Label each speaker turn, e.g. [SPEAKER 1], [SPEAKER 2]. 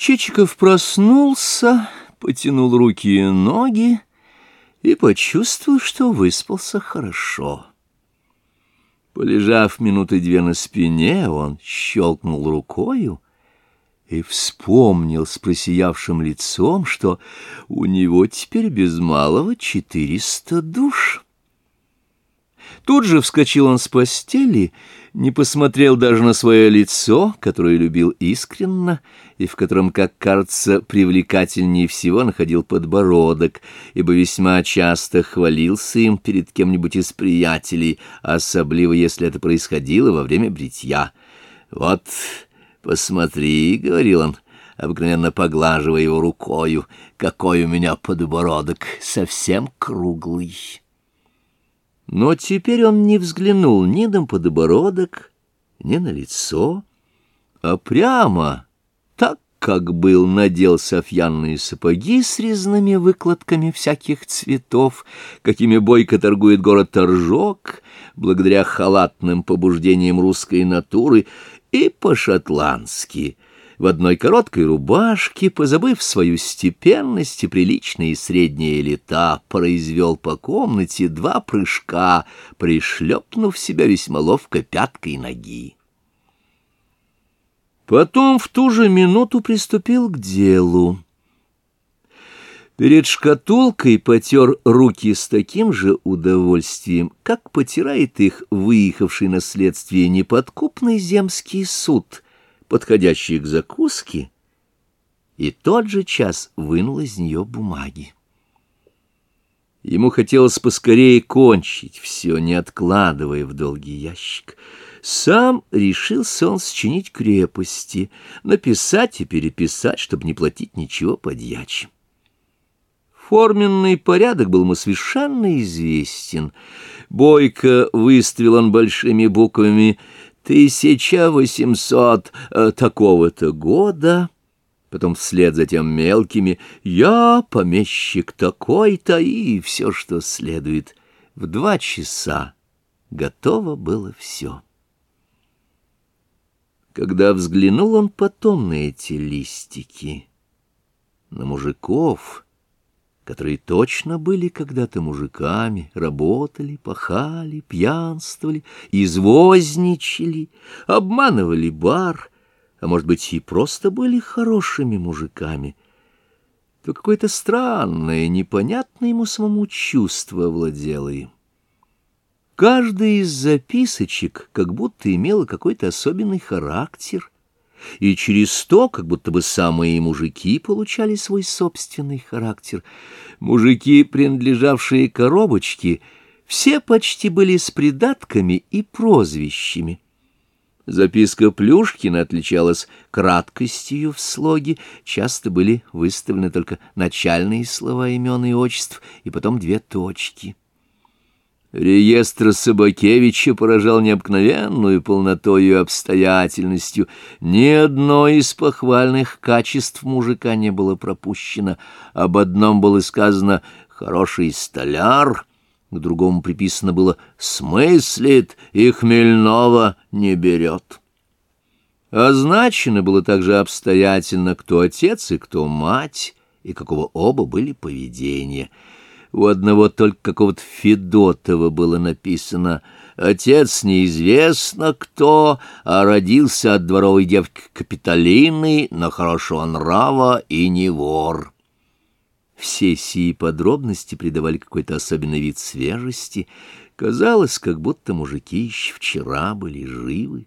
[SPEAKER 1] Чичиков проснулся, потянул руки и ноги и почувствовал, что выспался хорошо. Полежав минуты две на спине, он щелкнул рукою и вспомнил с просиявшим лицом, что у него теперь без малого четыреста душ. Тут же вскочил он с постели, не посмотрел даже на свое лицо, которое любил искренно, и в котором, как кажется, привлекательнее всего находил подбородок, ибо весьма часто хвалился им перед кем-нибудь из приятелей, особливо если это происходило во время бритья. «Вот, посмотри», — говорил он, обыкновенно поглаживая его рукою, — «какой у меня подбородок, совсем круглый». Но теперь он не взглянул ни на подбородок, ни на лицо, а прямо, так как был, надел софьянные сапоги с резными выкладками всяких цветов, какими бойко торгует город Торжок, благодаря халатным побуждениям русской натуры, и по-шотландски — в одной короткой рубашке, позабыв свою степенность и приличные средние лета, произвел по комнате два прыжка, пришлепнув себя весьма ловко пяткой ноги. Потом в ту же минуту приступил к делу. Перед шкатулкой потер руки с таким же удовольствием, как потирает их выехавший на следствие неподкупный земский суд — подходящие к закуске, и тот же час вынул из нее бумаги. Ему хотелось поскорее кончить все, не откладывая в долгий ящик. Сам решился он счинить крепости, написать и переписать, чтобы не платить ничего подьячим. Форменный порядок был ему совершенно известен. Бойко выставил он большими буквами тысяча восемьсот э, такого-то года, потом вслед за тем мелкими «Я помещик такой-то» и все, что следует. В два часа готово было все. Когда взглянул он потом на эти листики, на мужиков, которые точно были когда-то мужиками, работали, пахали, пьянствовали, извозничали, обманывали бар, а может быть и просто были хорошими мужиками, то какое-то странное, непонятное ему самому чувство овладело им. Каждая из записочек как будто имела какой-то особенный характер — и через то, как будто бы самые мужики получали свой собственный характер. Мужики, принадлежавшие коробочке, все почти были с придатками и прозвищами. Записка Плюшкина отличалась краткостью в слоге, часто были выставлены только начальные слова имен и отчеств, и потом две точки. Реестр Собакевича поражал необыкновенную полнотой и обстоятельностью. Ни одно из похвальных качеств мужика не было пропущено. Об одном было сказано «хороший столяр», к другому приписано было «смыслит и хмельного не берет». Означено было также обстоятельно, кто отец и кто мать, и какого оба были поведения — у одного только какого-то Федотова было написано «Отец неизвестно кто, а родился от дворовой девки Капитолины, на хорошего нрава и не вор». Все сии подробности придавали какой-то особенный вид свежести. Казалось, как будто мужики еще вчера были живы.